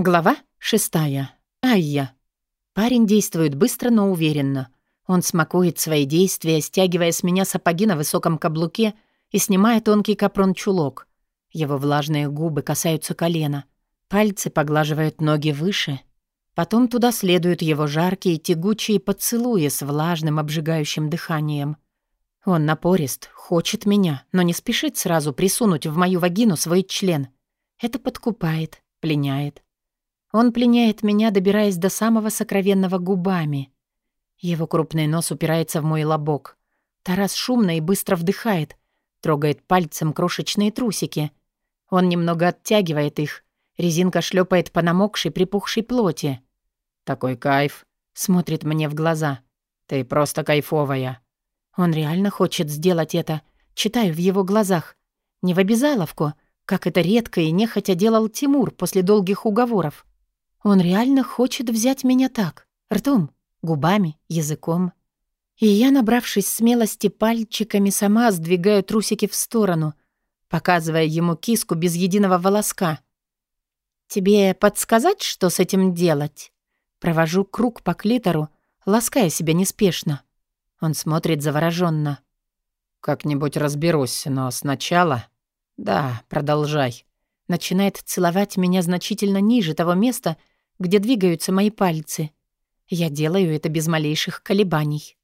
Глава шестая. Айя. Парень действует быстро, но уверенно. Он смакует свои действия, стягивая с меня сапоги на высоком каблуке и снимая тонкий капрон-чулок. Его влажные губы касаются колена. Пальцы поглаживают ноги выше. Потом туда следуют его жаркие, тягучие поцелуи с влажным, обжигающим дыханием. Он напорист, хочет меня, но не спешит сразу присунуть в мою вагину свой член. Это подкупает, пленяет. Он пленяет меня, добираясь до самого сокровенного губами. Его крупный нос упирается в мой лобок. Тарас шумно и быстро вдыхает, трогает пальцем крошечные трусики. Он немного оттягивает их. Резинка шлепает по намокшей, припухшей плоти. «Такой кайф!» — смотрит мне в глаза. «Ты просто кайфовая!» Он реально хочет сделать это. Читаю в его глазах. Не в обязаловку, как это редко и нехотя делал Тимур после долгих уговоров. Он реально хочет взять меня так, ртом, губами, языком. И я, набравшись смелости, пальчиками сама сдвигаю трусики в сторону, показывая ему киску без единого волоска. «Тебе подсказать, что с этим делать?» Провожу круг по клитору, лаская себя неспешно. Он смотрит завороженно. «Как-нибудь разберусь, но сначала...» «Да, продолжай». Начинает целовать меня значительно ниже того места, где двигаются мои пальцы. Я делаю это без малейших колебаний.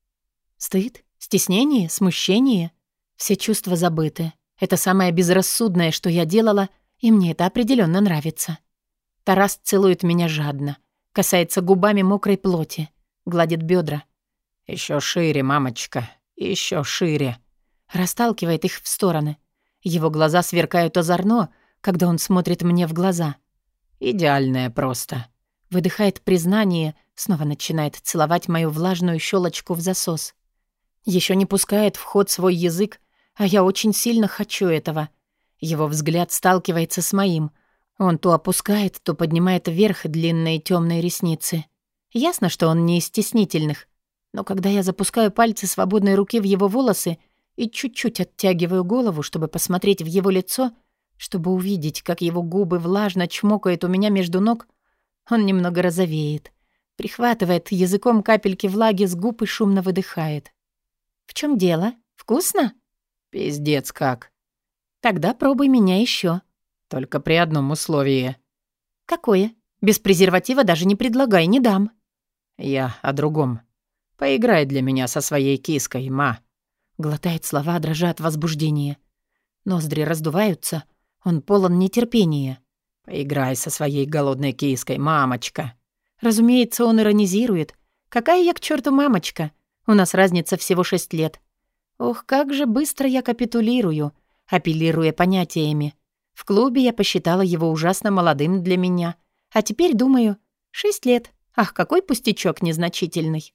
Стыд, стеснение, смущение — все чувства забыты. Это самое безрассудное, что я делала, и мне это определенно нравится. Тарас целует меня жадно, касается губами мокрой плоти, гладит бедра. Еще шире, мамочка, еще шире. Расталкивает их в стороны. Его глаза сверкают озорно, когда он смотрит мне в глаза. Идеальное просто. Выдыхает признание, снова начинает целовать мою влажную щелочку в засос. Еще не пускает в ход свой язык, а я очень сильно хочу этого. Его взгляд сталкивается с моим. Он то опускает, то поднимает вверх длинные темные ресницы. Ясно, что он не из стеснительных. Но когда я запускаю пальцы свободной руки в его волосы и чуть-чуть оттягиваю голову, чтобы посмотреть в его лицо, чтобы увидеть, как его губы влажно чмокают у меня между ног, он немного розовеет, прихватывает языком капельки влаги с губ и шумно выдыхает. «В чем дело? Вкусно?» «Пиздец как!» «Тогда пробуй меня еще. «Только при одном условии». «Какое? Без презерватива даже не предлагай, не дам». «Я о другом. Поиграй для меня со своей киской, ма». Глотает слова, дрожа от возбуждения. Ноздри раздуваются, он полон нетерпения. «Поиграй со своей голодной киской, мамочка». Разумеется, он иронизирует. «Какая я к черту мамочка? У нас разница всего шесть лет». Ох, как же быстро я капитулирую, апеллируя понятиями. В клубе я посчитала его ужасно молодым для меня. А теперь думаю, шесть лет. Ах, какой пустячок незначительный.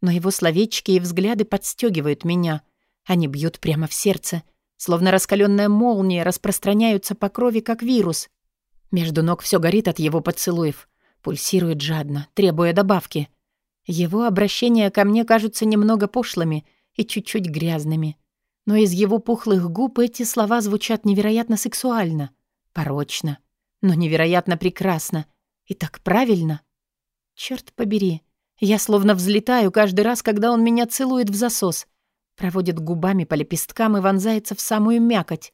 Но его словечки и взгляды подстегивают меня. Они бьют прямо в сердце, словно раскаленная молния распространяются по крови, как вирус. Между ног все горит от его поцелуев. Пульсирует жадно, требуя добавки. Его обращения ко мне кажутся немного пошлыми и чуть-чуть грязными. Но из его пухлых губ эти слова звучат невероятно сексуально, порочно, но невероятно прекрасно и так правильно. Черт побери, я словно взлетаю каждый раз, когда он меня целует в засос, проводит губами по лепесткам и вонзается в самую мякоть.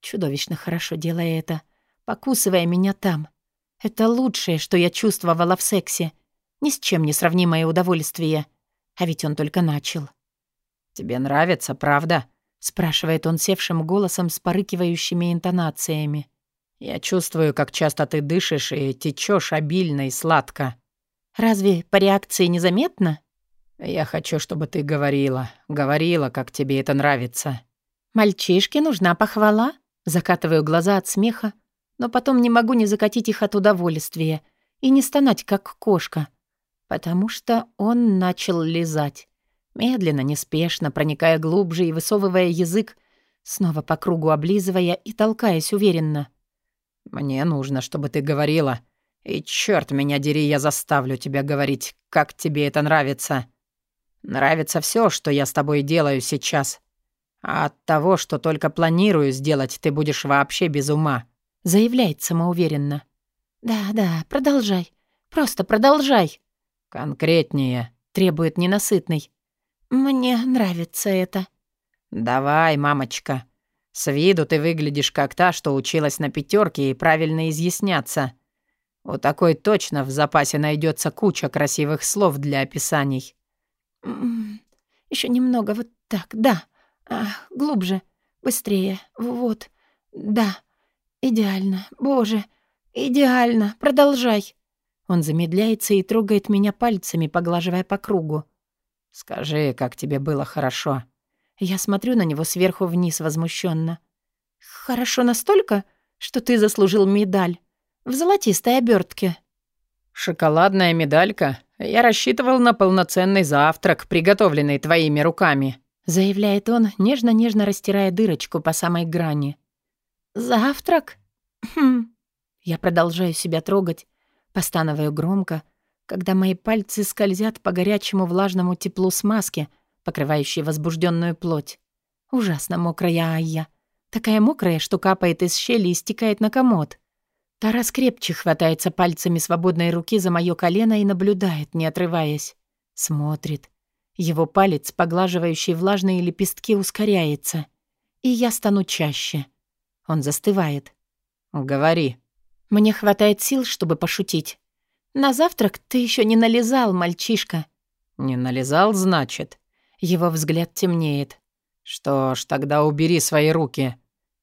Чудовищно хорошо делая это — покусывая меня там. Это лучшее, что я чувствовала в сексе. Ни с чем не сравнимое удовольствие. А ведь он только начал. «Тебе нравится, правда?» — спрашивает он севшим голосом с порыкивающими интонациями. «Я чувствую, как часто ты дышишь и течешь обильно и сладко». «Разве по реакции незаметно?» «Я хочу, чтобы ты говорила, говорила, как тебе это нравится». «Мальчишке нужна похвала?» Закатываю глаза от смеха, но потом не могу не закатить их от удовольствия и не стонать, как кошка, потому что он начал лизать. Медленно, неспешно, проникая глубже и высовывая язык, снова по кругу облизывая и толкаясь уверенно. «Мне нужно, чтобы ты говорила. И черт меня дери, я заставлю тебя говорить, как тебе это нравится. Нравится все, что я с тобой делаю сейчас. А от того, что только планирую сделать, ты будешь вообще без ума» заявляет самоуверенно. «Да, да, продолжай. Просто продолжай». «Конкретнее», — требует ненасытный. «Мне нравится это». «Давай, мамочка. С виду ты выглядишь как та, что училась на пятерке и правильно изъясняться. У такой точно в запасе найдется куча красивых слов для описаний». Еще немного вот так, да. А, глубже, быстрее, вот, да. Идеально, боже, идеально, продолжай». Он замедляется и трогает меня пальцами, поглаживая по кругу. «Скажи, как тебе было хорошо?» Я смотрю на него сверху вниз возмущенно. «Хорошо настолько, что ты заслужил медаль. В золотистой обертке. «Шоколадная медалька? Я рассчитывал на полноценный завтрак, приготовленный твоими руками», заявляет он, нежно-нежно растирая дырочку по самой грани. «Завтрак? Хм». Я продолжаю себя трогать, постановаю громко, когда мои пальцы скользят по горячему влажному теплу смазки, покрывающей возбужденную плоть. Ужасно мокрая Айя. Такая мокрая, что капает из щели и стекает на комод. Тарас крепче хватается пальцами свободной руки за моё колено и наблюдает, не отрываясь. Смотрит. Его палец, поглаживающий влажные лепестки, ускоряется. И я стану чаще. Он застывает. «Говори». Мне хватает сил, чтобы пошутить. На завтрак ты еще не налезал, мальчишка». «Не налезал, значит?» Его взгляд темнеет. «Что ж, тогда убери свои руки.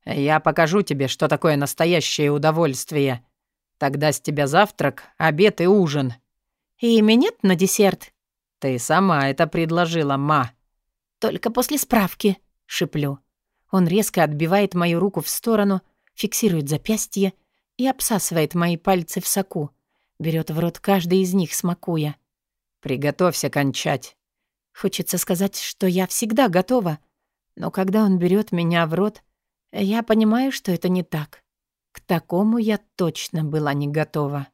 Я покажу тебе, что такое настоящее удовольствие. Тогда с тебя завтрак, обед и ужин». «И минет на десерт?» «Ты сама это предложила, ма». «Только после справки», — шиплю. Он резко отбивает мою руку в сторону, фиксирует запястье и обсасывает мои пальцы в соку. Берет в рот каждый из них, смакуя. «Приготовься кончать». Хочется сказать, что я всегда готова. Но когда он берет меня в рот, я понимаю, что это не так. К такому я точно была не готова.